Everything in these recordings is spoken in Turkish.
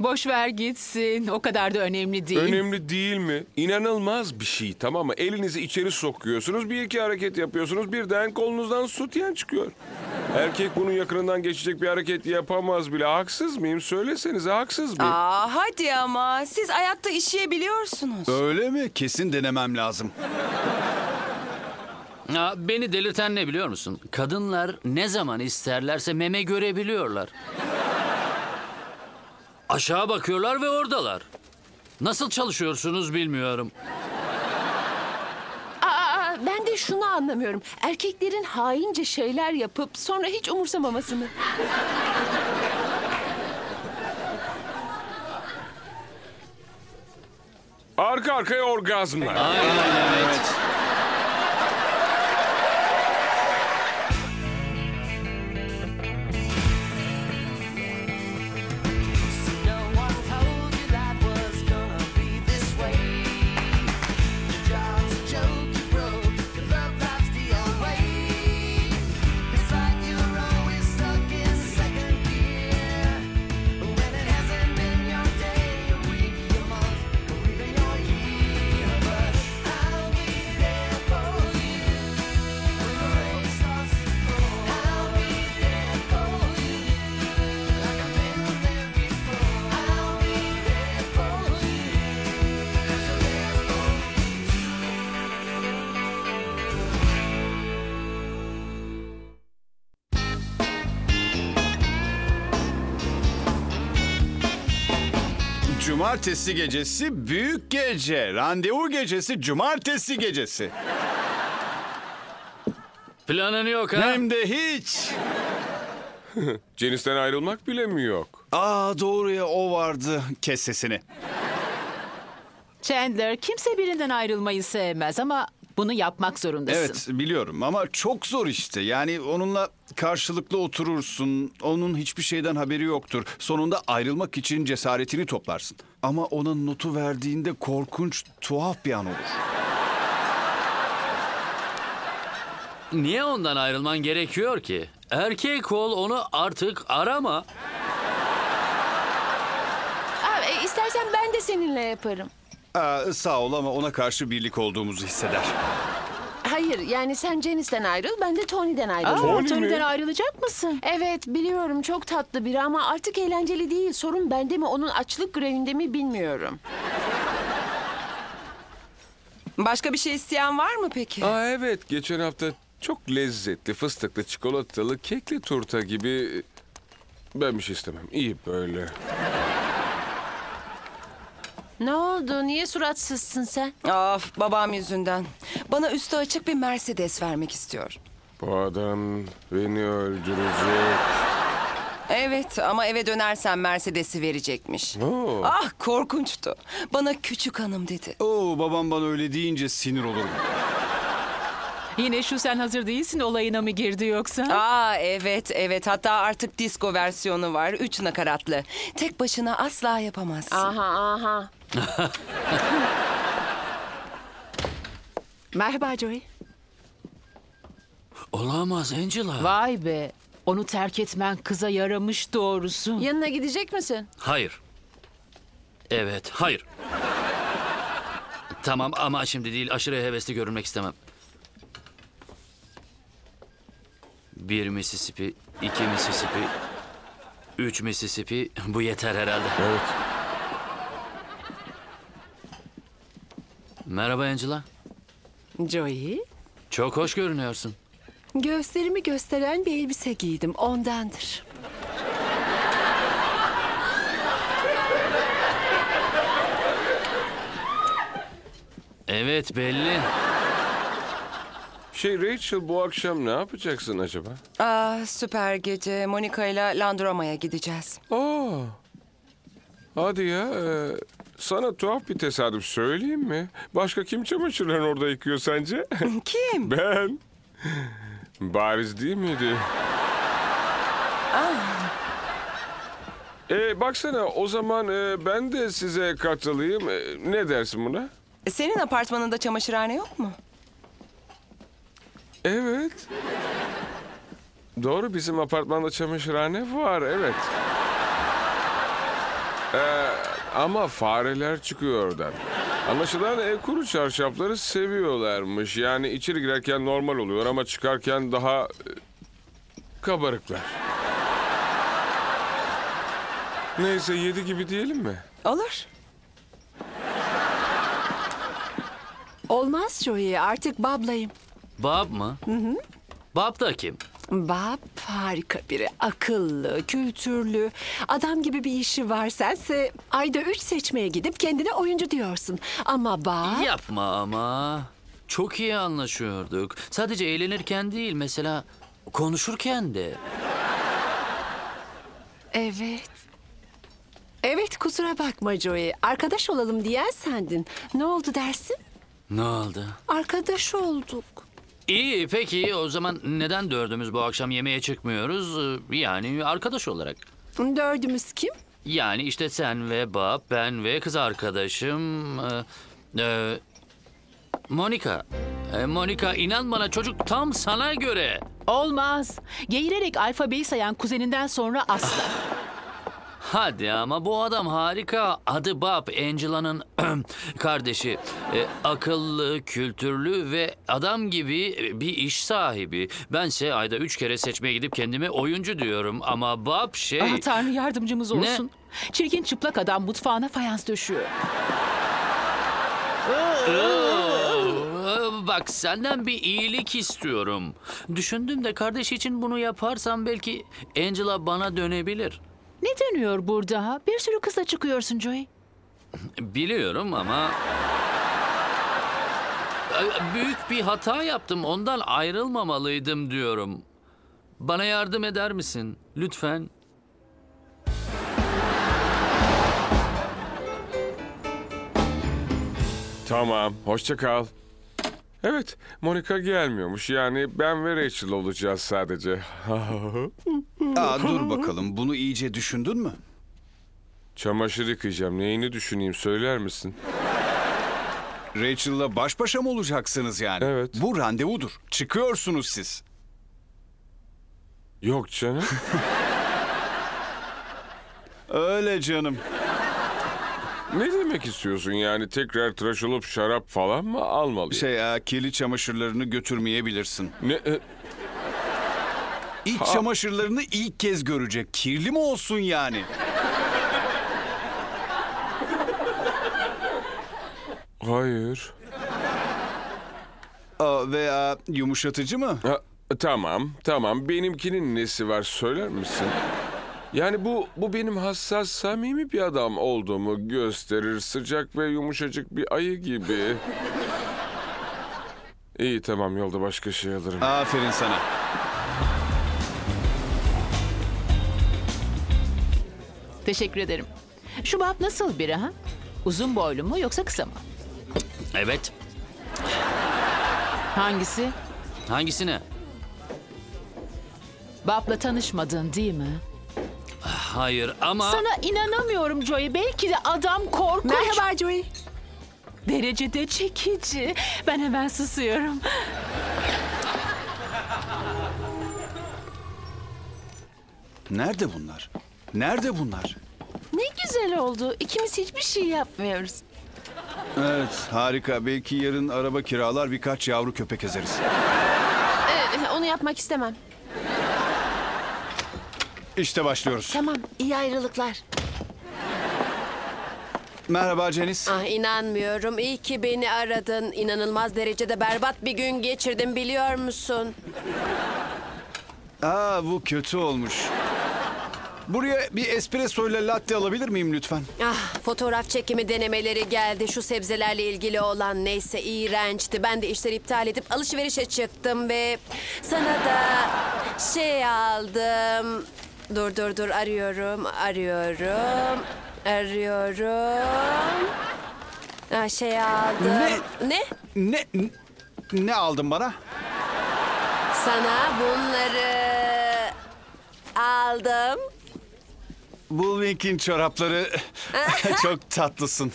Boş ver gitsin. O kadar da önemli değil. Önemli değil mi? İnanılmaz bir şey tamam mı? Elinizi içeri sokuyorsunuz, bir iki hareket yapıyorsunuz, birden kolunuzdan sutyen çıkıyor. Erkek bunun yakınından geçecek bir hareket yapamaz bile. Haksız mıyım? Söylesenize haksız mıyım? Aa hadi ama siz ayakta işleyebiliyorsunuz. Öyle mi? Kesin denemem lazım. Ya, beni delirten ne biliyor musun? Kadınlar ne zaman isterlerse meme görebiliyorlar. Aşağı bakıyorlar ve oradalar. Nasıl çalışıyorsunuz bilmiyorum. Aa, ben de şunu anlamıyorum. Erkeklerin haince şeyler yapıp sonra hiç umursamaması mı? Arka arkaya orgazmlar. Aynen evet. Cumartesi gecesi büyük gece. Randevu gecesi cumartesi gecesi. Planın yok ha? Hem de hiç. Cinisten ayrılmak bile mi yok? Aa doğru ya o vardı. Kes sesini. Chandler kimse birinden ayrılmayı sevmez ama bunu yapmak zorundasın. Evet biliyorum ama çok zor işte. Yani onunla karşılıklı oturursun. Onun hiçbir şeyden haberi yoktur. Sonunda ayrılmak için cesaretini toplarsın. Ama ona notu verdiğinde korkunç, tuhaf bir an olur. Niye ondan ayrılman gerekiyor ki? Erkek ol onu artık arama. Aa, e, istersen ben de seninle yaparım. Aa, sağ ol ama ona karşı birlik olduğumuzu hisseder. Hayır yani sen Janice'den ayrıl ben de Tony'den Aa, ayrılırım. Tony mi? Tony'den ayrılacak mısın? Evet biliyorum çok tatlı biri ama artık eğlenceli değil. Sorun bende mi onun açlık grevinde mi bilmiyorum. Başka bir şey isteyen var mı peki? Aa evet, geçen hafta çok lezzetli, fıstıklı, çikolatalı, kekli turta gibi... Ben bir şey istemem. İyi böyle. Ne oldu niye suratsızsın sen? Of babam yüzünden. Bana üstü açık bir Mercedes vermek istiyor. Bu adam beni öldürecek. Evet ama eve dönersen Mercedes'i verecekmiş. Oo. Ah korkunçtu. Bana küçük hanım dedi. Oo babam bana öyle deyince sinir olurum. Yine şu sen hazır değilsin olayına mı girdi yoksa? Aa evet evet hatta artık disco versiyonu var. Üç nakaratlı. Tek başına asla yapamazsın. Aha aha. Merhaba Joey. Olamaz Angela. Vay be. Onu terk etmen kıza yaramış doğrusu. Yanına gidecek misin? Hayır. Evet, hayır. Tamam ama şimdi değil aşırı hevesli görünmek istemem. Bir Mississippi, iki Mississippi, üç Mississippi. Bu yeter herhalde. Evet. Merhaba Angela. Joey, Çok hoş görünüyorsun. göğüslerimi gösteren bir elbise giydim ondandır. Evet belli. Şey Rachel bu akşam ne yapacaksın acaba? Aa süper gece. Monica ile Landroma'ya gideceğiz. Aa. Hadi ya. e, sana tuhaf bir tesadüf söyleyeyim mi? Başka kim çamaşırlarını orada yıkıyor sence? Kim? ben. Bariz değil miydi? E, baksana o zaman e, ben de size katılayım. E, ne dersin buna? Senin apartmanında çamaşırhane yok mu? Evet. Doğru bizim apartmanda çamaşırhane var evet. Ee, ama fareler çıkıyor oradan. Anlaşılan ev kuru çarşafları seviyorlarmış. Yani içeri girerken normal oluyor ama çıkarken daha e, kabarıklar. Neyse yedi gibi diyelim mi? Olur. Olmaz Joey artık Bab'layım. Bob mı? Hı hı. Bob da kim? Bob harika biri. Akıllı, kültürlü. Adam gibi bir işi var. Sense ayda üç seçmeye gidip kendine oyuncu diyorsun. Ama Bob... Yapma ama. Çok iyi anlaşıyorduk. Sadece eğlenirken değil mesela konuşurken de. Evet. Evet kusura bakma Joey. Arkadaş olalım diyen sendin. Ne oldu dersin? Ne oldu? Arkadaş olduk. İyi peki o zaman neden dördümüz bu akşam yemeğe çıkmıyoruz? Ee, Yani arkadaş olarak. Dördümüz kim? Yani işte sen ve Bob, ben ve kız arkadaşım... e, e, Monica. E, Monica inan bana çocuk tam sana göre. Olmaz. Geğirerek alfabeyi sayan kuzeninden sonra asla. Hadi ama bu adam harika. Adı Bob, Angela'nın kardeşi. E, akıllı, kültürlü ve adam gibi bir iş sahibi. Bense ayda üç kere seçmeye gidip kendime oyuncu diyorum. Ama Bob şey... Ah, Tanrı yardımcımız olsun. Çirkin çıplak adam mutfağına fayans döşüyor. Ee, Bak senden bir iyilik istiyorum. Düşündüm de kardeş için bunu yaparsam belki Angela bana dönebilir. Ne dönüyor burada? Bir sürü kızla çıkıyorsun Joey. Biliyorum ama... Büyük bir hata yaptım. Ondan ayrılmamalıydım diyorum. Bana yardım eder misin? Lütfen. Tamam, hoşça kal. Evet, Monica gelmiyormuş. Yani ben ve Rachel olacağız sadece. Aa, dur bakalım bunu iyice düşündün mü? Çamaşır yıkayacağım. Neyini düşüneyim söyler misin? Rachel'la baş başa mı olacaksınız yani? Evet. Bu randevudur. Çıkıyorsunuz siz. Yok canım. Öyle canım. Ne demek istiyorsun yani? Tekrar tıraş olup şarap falan mı almalıyım? Şey, e, kirli çamaşırlarını götürmeyebilirsin. Ne? e, İç çamaşırlarını ilk kez görecek. Kirli mi olsun yani? hayır. Aa, ve e, yumuşatıcı mı? Ha, tamam, tamam. Benimkinin nesi var söyler misin? Yani bu bu benim hassas, samimi bir adam olduğumu gösterir. Sıcak ve yumuşacık bir ayı gibi. İyi tamam yolda başka şey alırım. Aferin sana. Teşekkür ederim. Şu Bob nasıl biri ha? Uzun boylu mu yoksa kısa mı? Evet. Hangisi? Hangisine? Bob'la tanışmadın değil mi? Hayır ama... Sana inanamıyorum Joey. Belki de adam korkunç. Merhaba Joey. Derecede çekici. Ben hemen susuyorum. Nerede bunlar? Nerede bunlar? Ne güzel oldu. İkimiz hiçbir şey yapmıyoruz. Evet, harika. Belki yarın araba kiralar birkaç yavru köpek ezeriz. Ee, onu yapmak istemem. İşte başlıyoruz. Tamam, iyi ayrılıklar. Merhaba Cenis. Ah inanmıyorum. İyi ki beni aradın. İnanılmaz derecede berbat bir gün geçirdim biliyor musun? Aa bu kötü olmuş. Buraya bir espresso ile latte alabilir miyim lütfen? Ah fotoğraf çekimi denemeleri geldi. Şu sebzelerle ilgili olan neyse iğrençti. Ben de işleri iptal edip alışverişe çıktım ve sana da şey aldım. Dur dur dur arıyorum arıyorum arıyorum. Ah, şey aldım. Ne? ne? Ne ne aldın bana? Sana bunları aldım. Bullwink'in çorapları çok tatlısın.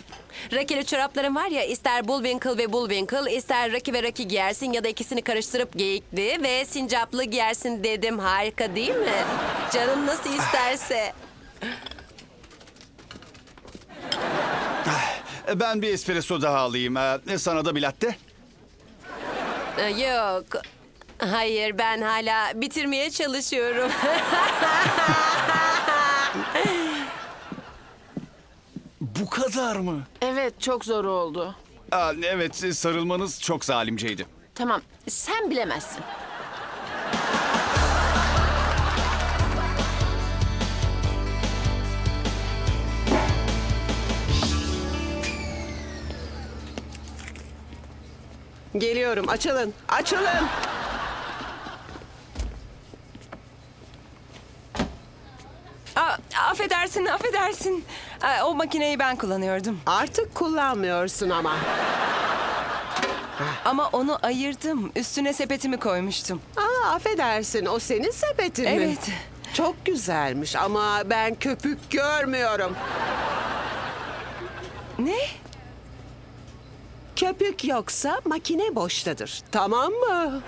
Rakili çorapların var ya ister Bullwinkle ve Bullwinkle ister Raki ve Raki giyersin ya da ikisini karıştırıp geyikli ve sincaplı giyersin dedim. Harika değil mi? Canın nasıl isterse. Ben bir espresso daha alayım. E, Sana da bir latte. Ee, Yok. Hayır ben hala bitirmeye çalışıyorum. Bu kadar mı? Evet çok zor oldu. Aa, evet, sarılmanız çok zalimceydi. Tamam sen bilemezsin. Geliyorum. Açılın. Açılın. Aa, affedersin, affedersin. Aa, o makineyi ben kullanıyordum. Artık kullanmıyorsun ama. Ama onu ayırdım. Üstüne sepetimi koymuştum. Aa, affedersin. O senin sepetin mi? Evet. Çok güzelmiş ama ben köpük görmüyorum. Ne? Köpük yoksa makine boştadır. Tamam mı?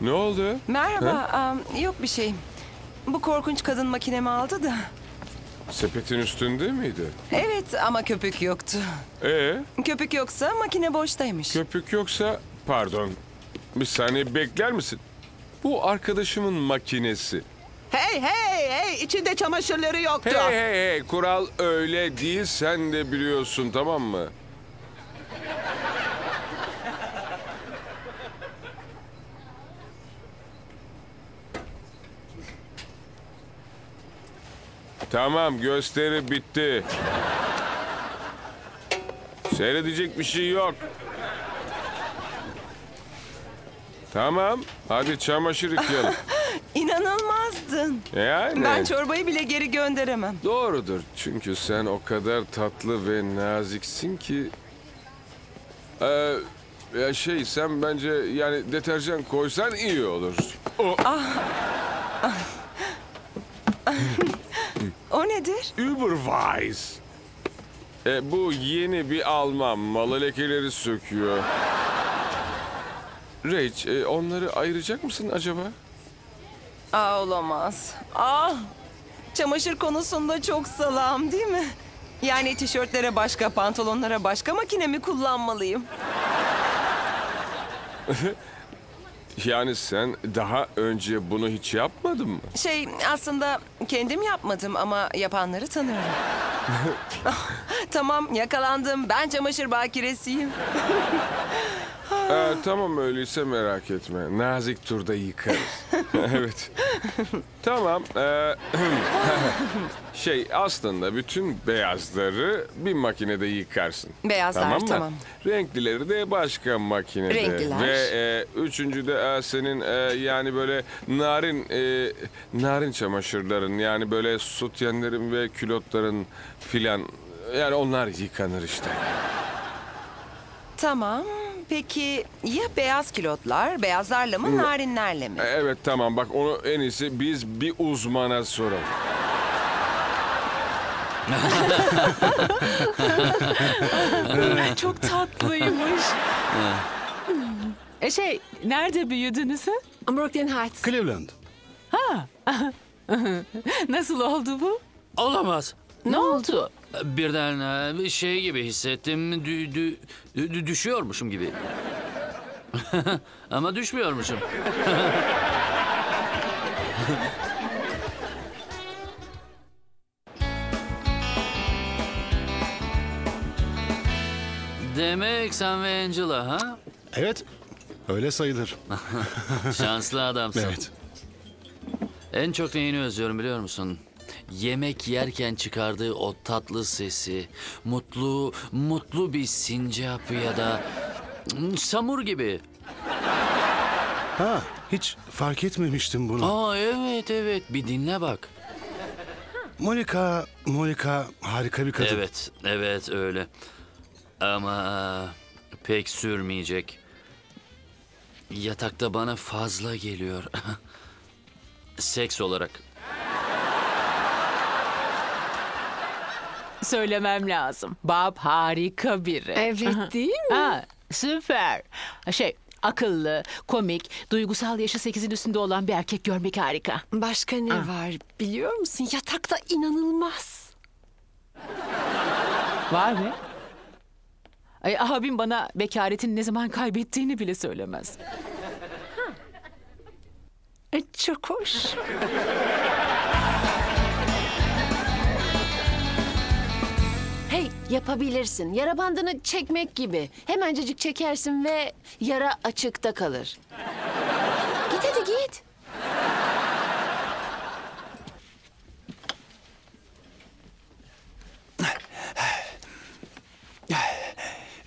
Ne oldu? Merhaba. am, yok bir şey. Bu korkunç kadın makinemi aldı da. Sepetin üstünde miydi? Evet ama köpük yoktu. Ee, Köpük yoksa makine boştaymış. köpük yoksa pardon. Bir saniye bekler misin? Bu arkadaşımın makinesi. Hey hey hey içinde çamaşırları yoktu. Hey hey hey kural öyle değil sen de biliyorsun tamam mı? Tamam gösteri bitti. Seyredecek bir şey yok. Tamam hadi çamaşır yıkayalım. İnanılmazdın. Yani. Ben çorbayı bile geri gönderemem. Doğrudur. Çünkü sen o kadar tatlı ve naziksin ki... Ee, ya şey sen bence yani deterjan koysan iyi olur. O O nedir? Überweiss. E, bu yeni bir Alman malı lekeleri söküyor. Rach, e, onları ayıracak mısın acaba? Aa olamaz. Aa! Çamaşır konusunda çok salam değil mi? Yani tişörtlere başka, pantolonlara başka makine mi kullanmalıyım? Yani sen daha önce bunu hiç yapmadın mı? Şey aslında kendim yapmadım ama yapanları tanıyorum. Ah, tamam yakalandım. Ben çamaşır bakiresiyim. Ee, tamam öyleyse merak etme. Nazik turda yıkarız. evet. tamam. ee, şey aslında bütün beyazları bir makinede yıkarsın. Beyazlar Tamam mı? Renklileri de başka makinede. Renkliler. Ve e, üçüncü de e, senin e, yani böyle narin e, narin çamaşırların yani böyle sutyenlerin ve külotların filan yani onlar yıkanır işte. Tamam. Peki ya beyaz kilotlar, beyazlarla mı, narinlerle mi? Evet tamam bak onu en iyisi biz bir uzmana soralım. Çok tatlıymış. e şey, nerede büyüdünüz ha? Brooklyn Heights. Cleveland. Nasıl oldu bu? Olamaz. Ne oldu? Birden e, bir şey gibi hissettim. Dü- dü- dü- düşüyormuşum gibi. Ama düşmüyormuşum. Demek sen ve Angela ha? Evet, öyle sayılır. Şanslı adamsın. Evet. En çok neyini özlüyorum biliyor musun? Yemek yerken çıkardığı o tatlı sesi, mutlu, mutlu bir sincap ya da samur gibi. Ha, hiç fark etmemiştim bunu. Aa evet evet bir dinle bak. Monica, Monica harika bir kadın. Evet evet öyle. Ama pek sürmeyecek. Yatakta bana fazla geliyor. Seks olarak. Söylemem lazım. Bob harika biri. Evet değil mi? Ha, süper. Şey, akıllı, komik, duygusal yaşı 8'in üstünde olan bir erkek görmek harika. Başka ne var biliyor musun? Yatakta inanılmaz. Var mı? Ay, abim bana bekaretin ne zaman kaybettiğini bile söylemez. E, Çok hoş. Hey yapabilirsin. Yara bandını çekmek gibi. Hemencecik çekersin ve yara açıkta kalır. Git hadi git.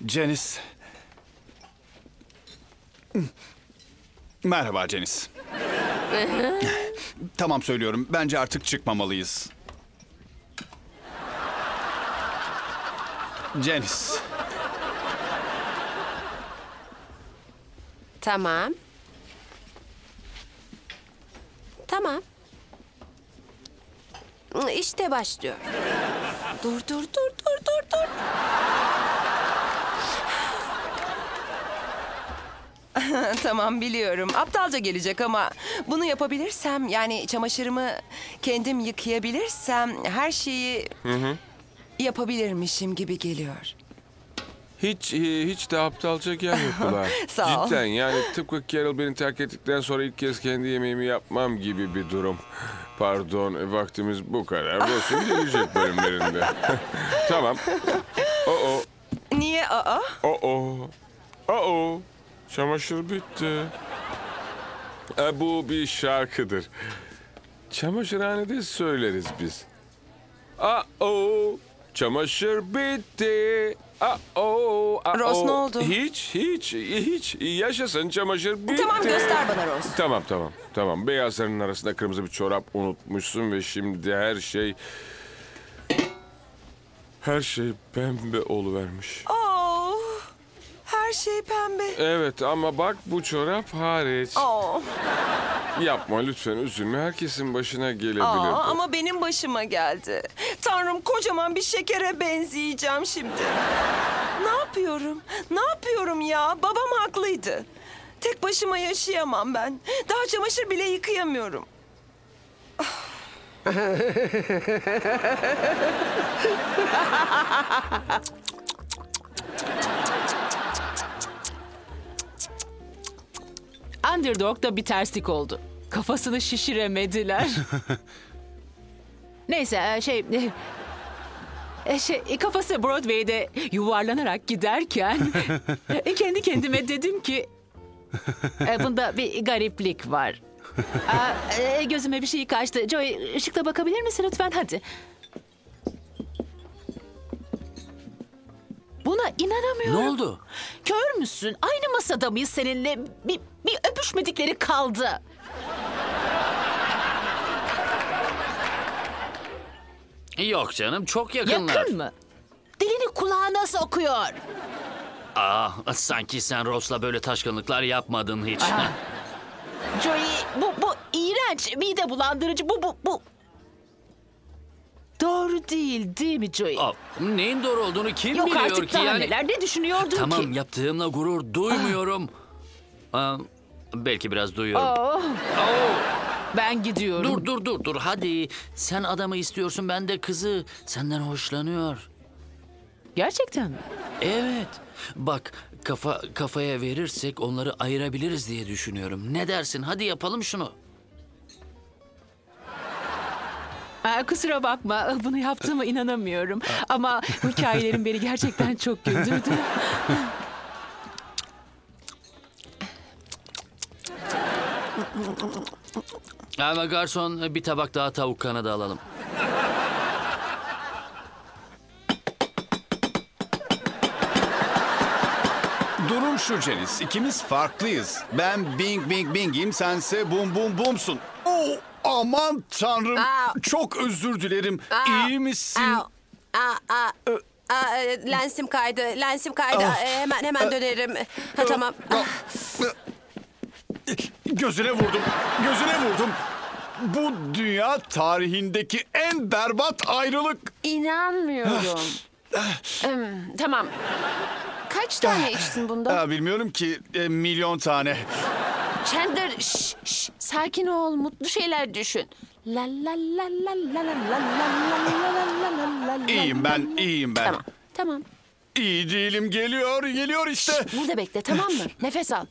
Janice. Merhaba Janice. tamam söylüyorum. Bence artık çıkmamalıyız. Janice. Tamam. Tamam. İşte başlıyor. Dur dur dur dur dur dur. tamam biliyorum. Aptalca gelecek ama bunu yapabilirsem yani çamaşırımı kendim yıkayabilirsem her şeyi yapabilirmişim gibi geliyor. Hiç e, hiç de aptalca gelmiyor kulağa. Sağ ol. Cidden yani tıpkı Carol beni terk ettikten sonra ilk kez kendi yemeğimi yapmam gibi bir durum. Pardon e, vaktimiz bu kadar. Ross'un gelecek bölümlerinde. tamam. O o. Niye aa? O o. O o. Çamaşır bitti. E, bu bir şarkıdır. Çamaşırhanede söyleriz biz. A o. Çamaşır bitti. A o. a Ross, ne oldu? Hiç hiç hiç yaşasın çamaşır bitti. Tamam göster bana Ross. Tamam tamam tamam. Beyazların arasında kırmızı bir çorap unutmuşsun ve şimdi her şey her şey pembe oluvermiş. Oh, her şey pembe. Evet ama bak bu çorap hariç. Oh, Yapma lütfen üzülme. Herkesin başına gelebilir. aa, bu. ama benim başıma geldi. Tanrım kocaman bir şekere benzeyeceğim şimdi. Ne yapıyorum? Ne yapıyorum ya? Babam haklıydı. Tek başıma yaşayamam ben. Daha çamaşır bile yıkayamıyorum. Underdog'da bir terslik oldu. Kafasını şişiremediler. Neyse e, şey... e, Şey, e, kafası Broadway'de yuvarlanarak giderken kendi kendime dedim ki bunda bir gariplik var. Aa, gözüme bir şey kaçtı. Joey ışıkla bakabilir misin lütfen hadi. Buna inanamıyorum. Ne oldu? Kör müsün? Aynı masada mıyız seninle? Bir, bir öpüşmedikleri kaldı. Yok canım çok yakınlar. Yakın mı? Dilini kulağına sokuyor. Aa, sanki sen Ross'la böyle taşkınlıklar yapmadın hiç. Joey bu, bu iğrenç, mide bulandırıcı, bu, bu, bu. Doğru değil, değil mi Joey? Aa, neyin doğru olduğunu kim Yok biliyor artık ki daha yani? neler, ne düşünüyordun Tamam ki? yaptığımla gurur duymuyorum. Aa, belki biraz duyuyorum. Oh, ben gidiyorum. Dur dur dur dur hadi. Sen adamı istiyorsun ben de kızı. Senden hoşlanıyor. Gerçekten mi? Evet. Bak kafa kafaya verirsek onları ayırabiliriz diye düşünüyorum. Ne dersin? Hadi yapalım şunu. Aa, kusura bakma, bunu yaptığıma inanamıyorum. Ama bu hikayelerin beni gerçekten çok güldürdü. Ama garson bir tabak daha tavuk kanadı alalım. Durum şu Janice. İkimiz farklıyız. Ben Bing Bing Bing'im, sense Bum Bum Bum'sun. Oh, aman tanrım. Aa. Çok özür dilerim. Aa. İyi misin? Aa, aa, aa. Aa, e, lensim kaydı, lensim kaydı. Ah. E, hemen hemen dönerim. Ha, tamam. Gözüne vurdum. Gözüne vurdum. Bu dünya tarihindeki en berbat ayrılık. İnanmıyorum. Em, tamam. Kaç tane içtin bunda? Bilmiyorum ki e, milyon tane. Chandler şş, şş, sakin ol mutlu şeyler düşün. La la la la la la la la la la la la la la İyiyim ben, iyiyim ben. Tamam. Tamam. İyi değilim geliyor geliyor işte. Burada bekle tamam mı? Nefes al.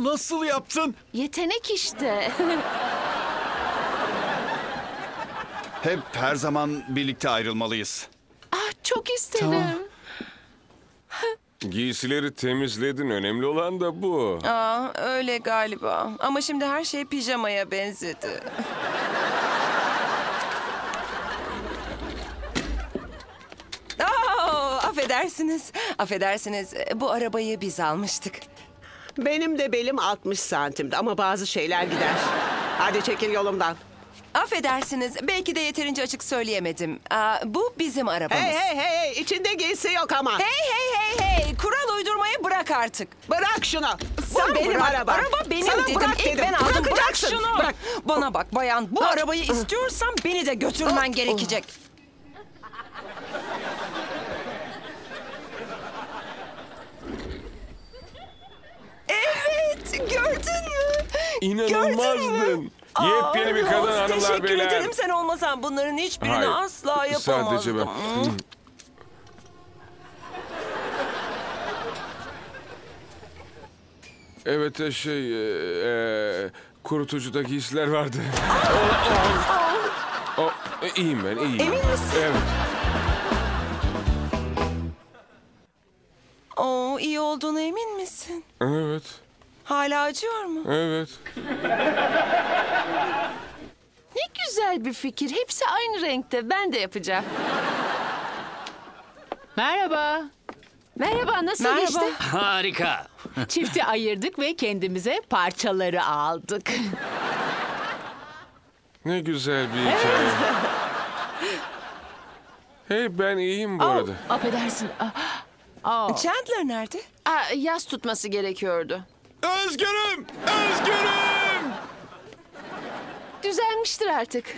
Bunu nasıl yaptın? Yetenek işte. Hep her zaman birlikte ayrılmalıyız. ah çok isterim. Giysileri temizledin. Önemli olan da bu. Aa, öyle galiba. Ama şimdi her şey pijamaya benzedi. Aa, affedersiniz. Affedersiniz. Bu arabayı biz almıştık. Benim de belim 60 santimdi ama bazı şeyler gider. Hadi çekil yolumdan. Affedersiniz. Belki de yeterince açık söyleyemedim. Aa, bu bizim arabamız. Hey hey hey içinde giysi yok ama. Hey hey hey hey! Kural uydurmayı bırak artık. Bırak şunu. Sen Bu benim bırak. arabam. Araba benim Sana dedim. bırak İlk dedim. ben aldım. Bırak Bırakacaksın. şunu. Bırak. Bana bak bayan. Bu arabayı istiyorsan beni de götürmen gerekecek. Evet, gördün mü? İnanılmazdın. Yepyeni bir kadın Ross, hanımlar Teşekkür beyler. ederim sen olmasan bunların hiçbirini Hayır, asla yapamazdım. Sadece ben. Hmm. Evet e, şey e, e, kurutucuda giysiler vardı. o, o, o, e, iyiyim ben iyiyim. Emin misin? Evet. Oo, iyi olduğuna emin misin? Evet. Hala acıyor mu? Evet. Ne güzel bir fikir. Hepsi aynı renkte. Ben de yapacağım. Merhaba. Merhaba nasıl Merhaba. geçti? Harika. Çifti ayırdık ve kendimize parçaları aldık. Ne güzel bir hikaye. hey ben iyiyim bu arada. Affedersin. Ah, oh. Chandler nerede? Aa, yaz tutması gerekiyordu. Özgürüm! Özgürüm! Düzelmiştir artık.